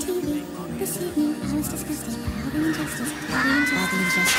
TV. This evening, I was disgusted by all the injustice, all the injustice.